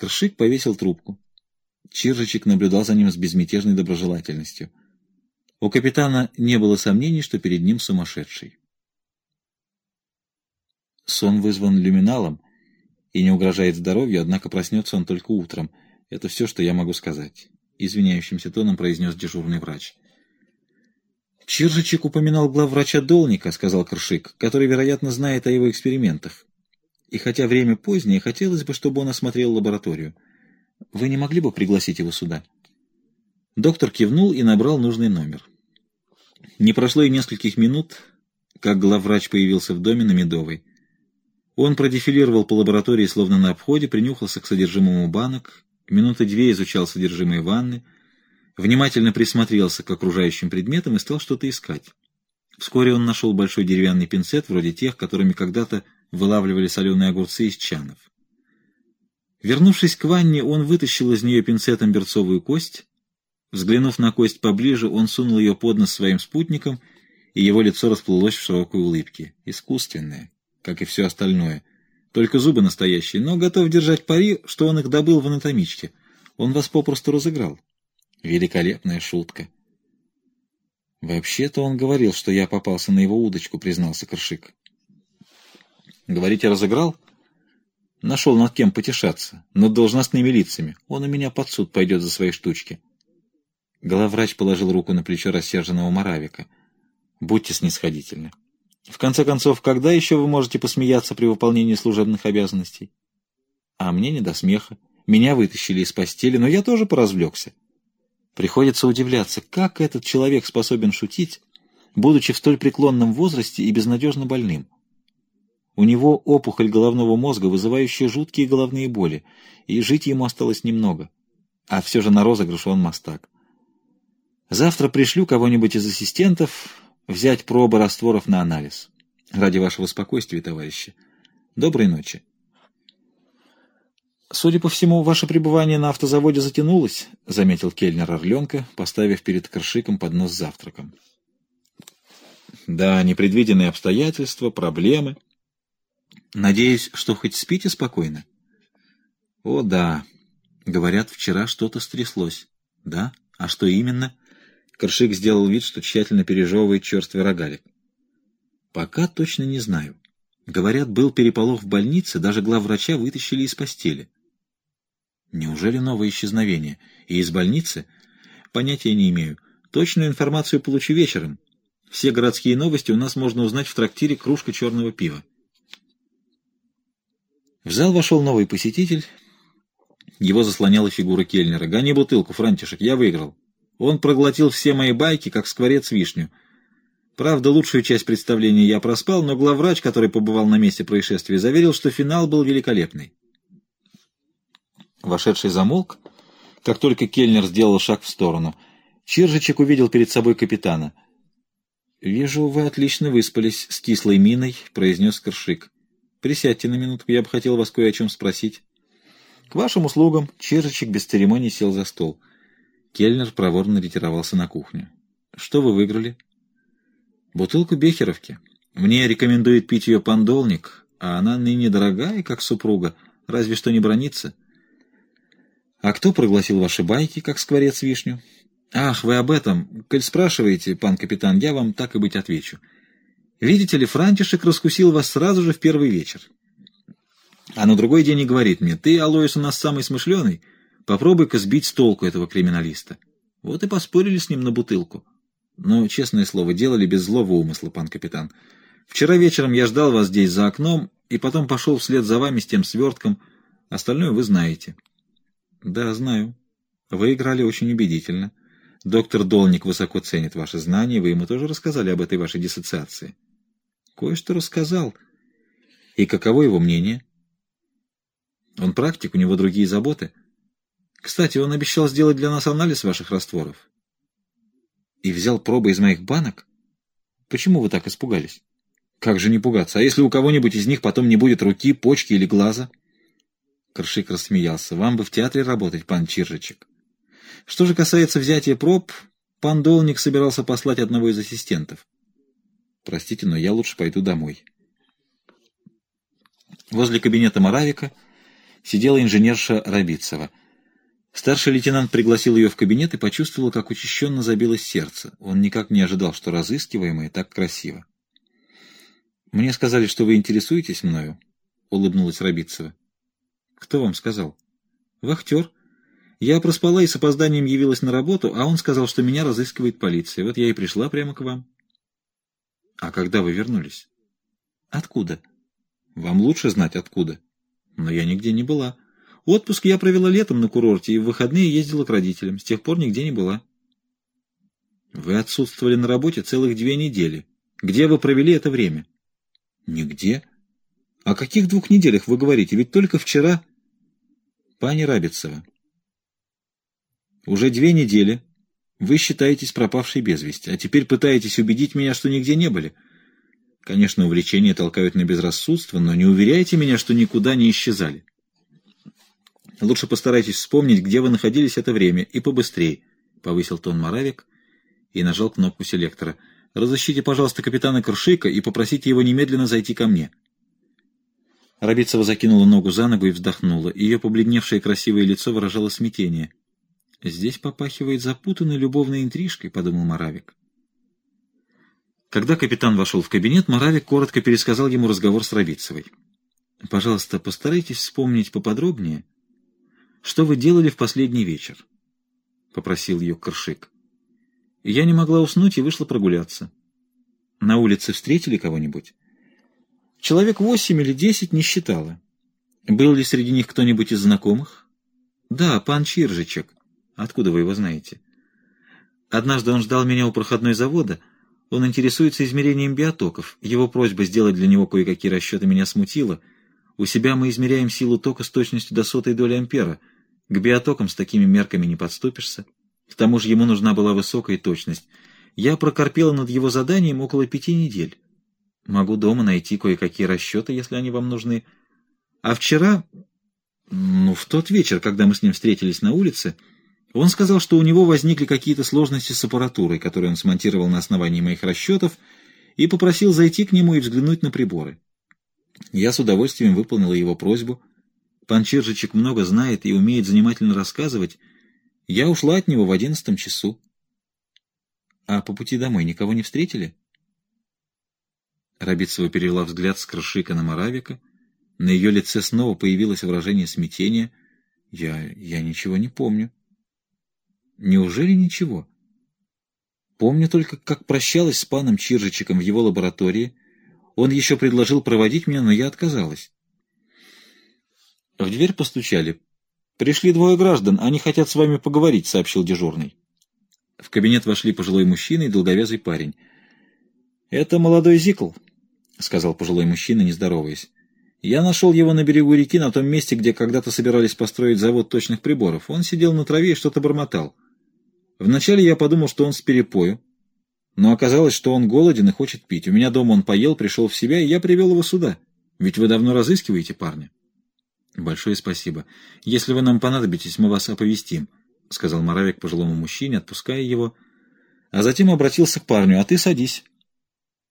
Кршик повесил трубку. Чиржичек наблюдал за ним с безмятежной доброжелательностью. У капитана не было сомнений, что перед ним сумасшедший. Сон вызван люминалом и не угрожает здоровью, однако проснется он только утром. Это все, что я могу сказать. Извиняющимся тоном произнес дежурный врач. Чиржичек упоминал главврача Долника, сказал Кршик, который, вероятно, знает о его экспериментах. И хотя время позднее, хотелось бы, чтобы он осмотрел лабораторию. Вы не могли бы пригласить его сюда? Доктор кивнул и набрал нужный номер. Не прошло и нескольких минут, как главврач появился в доме на Медовой. Он продефилировал по лаборатории, словно на обходе, принюхался к содержимому банок, минуты две изучал содержимое ванны, внимательно присмотрелся к окружающим предметам и стал что-то искать. Вскоре он нашел большой деревянный пинцет, вроде тех, которыми когда-то вылавливали соленые огурцы из чанов. Вернувшись к ванне, он вытащил из нее пинцетом берцовую кость. Взглянув на кость поближе, он сунул ее под нос своим спутникам, и его лицо расплылось в широкой улыбке. Искусственное как и все остальное. Только зубы настоящие, но готов держать пари, что он их добыл в анатомичке. Он вас попросту разыграл. Великолепная шутка. Вообще-то он говорил, что я попался на его удочку, признался Кршик. Говорите, разыграл? Нашел над кем потешаться, над должностными лицами. Он у меня под суд пойдет за свои штучки. Главврач положил руку на плечо рассерженного Моравика. Будьте снисходительны. В конце концов, когда еще вы можете посмеяться при выполнении служебных обязанностей? А мне не до смеха. Меня вытащили из постели, но я тоже поразвлекся. Приходится удивляться, как этот человек способен шутить, будучи в столь преклонном возрасте и безнадежно больным. У него опухоль головного мозга, вызывающая жуткие головные боли, и жить ему осталось немного. А все же на розыгрыш он мастак. Завтра пришлю кого-нибудь из ассистентов, взять пробы растворов на анализ. Ради вашего спокойствия, товарищи. Доброй ночи. «Судя по всему, ваше пребывание на автозаводе затянулось», — заметил кельнер Орленка, поставив перед Кршиком поднос с завтраком. «Да, непредвиденные обстоятельства, проблемы. Надеюсь, что хоть спите спокойно?» «О, да. Говорят, вчера что-то стряслось. Да? А что именно?» Коршик сделал вид, что тщательно пережевывает черствый рогалик. «Пока точно не знаю. Говорят, был переполох в больнице, даже главврача вытащили из постели». «Неужели новое исчезновение? И из больницы?» «Понятия не имею. Точную информацию получу вечером. Все городские новости у нас можно узнать в трактире «Кружка черного пива». В зал вошел новый посетитель. Его заслоняла фигура кельнера. «Гони бутылку, Франтишек, я выиграл». Он проглотил все мои байки, как скворец вишню. Правда, лучшую часть представления я проспал, но главврач, который побывал на месте происшествия, заверил, что финал был великолепный. Вошедший замолк, как только Кельнер сделал шаг в сторону. Чиржичек увидел перед собой капитана. «Вижу, вы отлично выспались с кислой миной», — произнес Коршик. «Присядьте на минутку, я бы хотел вас кое о чем спросить». «К вашим услугам», — Чиржичек без церемоний сел за стол. Кельнер проворно ретировался на кухню. «Что вы выиграли?» «Бутылку Бехеровки. Мне рекомендует пить ее пандолник, а она ныне дорогая, как супруга, разве что не бронится». «А кто прогласил ваши байки, как скворец вишню?» «Ах, вы об этом. Коль спрашиваете, пан капитан, я вам так и быть отвечу. Видите ли, Франтишек раскусил вас сразу же в первый вечер. А на другой день и говорит мне, ты, Алоис, у нас самый смышленый, Попробуй-ка сбить с толку этого криминалиста. Вот и поспорили с ним на бутылку. Но, честное слово, делали без злого умысла, пан капитан. Вчера вечером я ждал вас здесь за окном, и потом пошел вслед за вами с тем свертком. Остальное вы знаете. Да, знаю. Вы играли очень убедительно. Доктор Долник высоко ценит ваши знания, вы ему тоже рассказали об этой вашей диссоциации. Кое-что рассказал. И каково его мнение? Он практик, у него другие заботы. Кстати, он обещал сделать для нас анализ ваших растворов. И взял пробы из моих банок? Почему вы так испугались? Как же не пугаться? А если у кого-нибудь из них потом не будет руки, почки или глаза? Кршик рассмеялся. Вам бы в театре работать, пан Чиржичек. Что же касается взятия проб, пан Долник собирался послать одного из ассистентов. Простите, но я лучше пойду домой. Возле кабинета Моравика сидела инженерша Рабицева. Старший лейтенант пригласил ее в кабинет и почувствовал, как учащенно забилось сердце. Он никак не ожидал, что разыскиваемая так красиво. «Мне сказали, что вы интересуетесь мною», — улыбнулась Рабицева. «Кто вам сказал?» «Вахтер. Я проспала и с опозданием явилась на работу, а он сказал, что меня разыскивает полиция. Вот я и пришла прямо к вам». «А когда вы вернулись?» «Откуда?» «Вам лучше знать, откуда». «Но я нигде не была». Отпуск я провела летом на курорте и в выходные ездила к родителям. С тех пор нигде не была. Вы отсутствовали на работе целых две недели. Где вы провели это время? Нигде. О каких двух неделях вы говорите? Ведь только вчера... Пани Рабицева, уже две недели вы считаетесь пропавшей без вести, а теперь пытаетесь убедить меня, что нигде не были. Конечно, увлечения толкают на безрассудство, но не уверяйте меня, что никуда не исчезали. Лучше постарайтесь вспомнить, где вы находились это время, и побыстрее, — повысил тон Моравик и нажал кнопку селектора. — Разыщите, пожалуйста, капитана Кршика и попросите его немедленно зайти ко мне. Рабицева закинула ногу за ногу и вздохнула. Ее побледневшее красивое лицо выражало смятение. «Здесь попахивает запутанной любовной интрижкой», — подумал Моравик. Когда капитан вошел в кабинет, Моравик коротко пересказал ему разговор с Рабицевой. «Пожалуйста, постарайтесь вспомнить поподробнее, что вы делали в последний вечер?» — попросил ее Коршик. Я не могла уснуть и вышла прогуляться. На улице встретили кого-нибудь? Человек восемь или десять не считала. Был ли среди них кто-нибудь из знакомых? Да, пан Чиржичек. Откуда вы его знаете? Однажды он ждал меня у проходной завода. Он интересуется измерением биотоков. Его просьба сделать для него кое-какие расчеты меня смутила. У себя мы измеряем силу тока с точностью до сотой доли ампера. К биотокам с такими мерками не подступишься. К тому же ему нужна была высокая точность. Я прокорпела над его заданием около пяти недель. Могу дома найти кое-какие расчеты, если они вам нужны. А вчера, ну, в тот вечер, когда мы с ним встретились на улице, он сказал, что у него возникли какие-то сложности с аппаратурой, которую он смонтировал на основании моих расчетов, и попросил зайти к нему и взглянуть на приборы. Я с удовольствием выполнила его просьбу — Пан Чиржичек много знает и умеет занимательно рассказывать. Я ушла от него в одиннадцатом часу. А по пути домой никого не встретили? Рабицева перевела взгляд с Крышика на Моравика. На ее лице снова появилось выражение смятения. Я... я ничего не помню. Неужели ничего? Помню только, как прощалась с паном Чиржичиком в его лаборатории. Он еще предложил проводить меня, но я отказалась. В дверь постучали. «Пришли двое граждан, они хотят с вами поговорить», — сообщил дежурный. В кабинет вошли пожилой мужчина и долговязый парень. «Это молодой Зикл», — сказал пожилой мужчина, не здороваясь. «Я нашел его на берегу реки, на том месте, где когда-то собирались построить завод точных приборов. Он сидел на траве и что-то бормотал. Вначале я подумал, что он с перепою, но оказалось, что он голоден и хочет пить. У меня дома он поел, пришел в себя, и я привел его сюда. Ведь вы давно разыскиваете парня». «Большое спасибо. Если вы нам понадобитесь, мы вас оповестим», — сказал Моравик пожилому мужчине, отпуская его, а затем обратился к парню. «А ты садись».